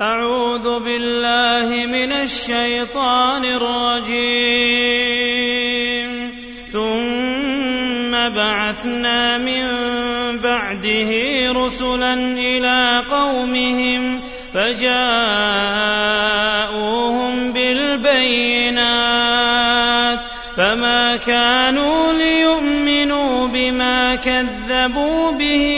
أعوذ بالله من الشيطان الرجيم. ثم بعثنا من بعده رسلا إلى قومهم فجاءوهم بالبينات فما كانوا ليؤمنوا بما كذبوا به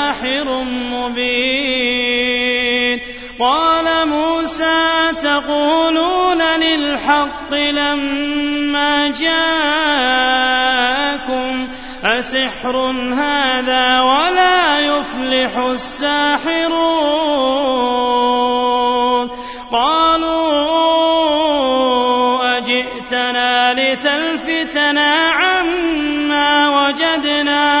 لساحر مبين. قال موسى تقولون للحق لما جاءكم أسحر هذا ولا يفلح الساحرون. قالوا أجئتنا لتلفتنا عما وجدنا.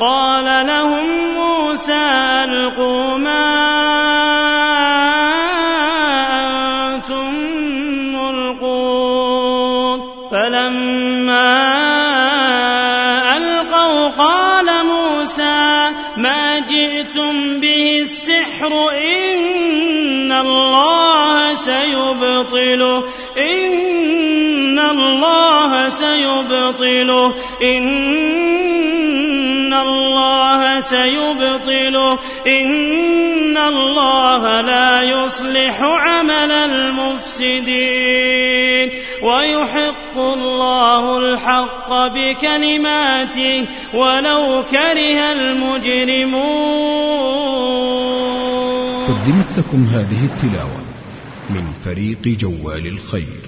قال لهم موسى ألقوا ما أنتم ملقون. فلما ألقوا قال موسى ما جئتم به السحر إن الله سيبطله إن الله سيبطله إن الله سيبطله إن الله لا يصلح عمل المفسدين ويحق الله الحق بكلماته ولو كره المجرمون قدمت لكم هذه التلاوة من فريق جوال الخير.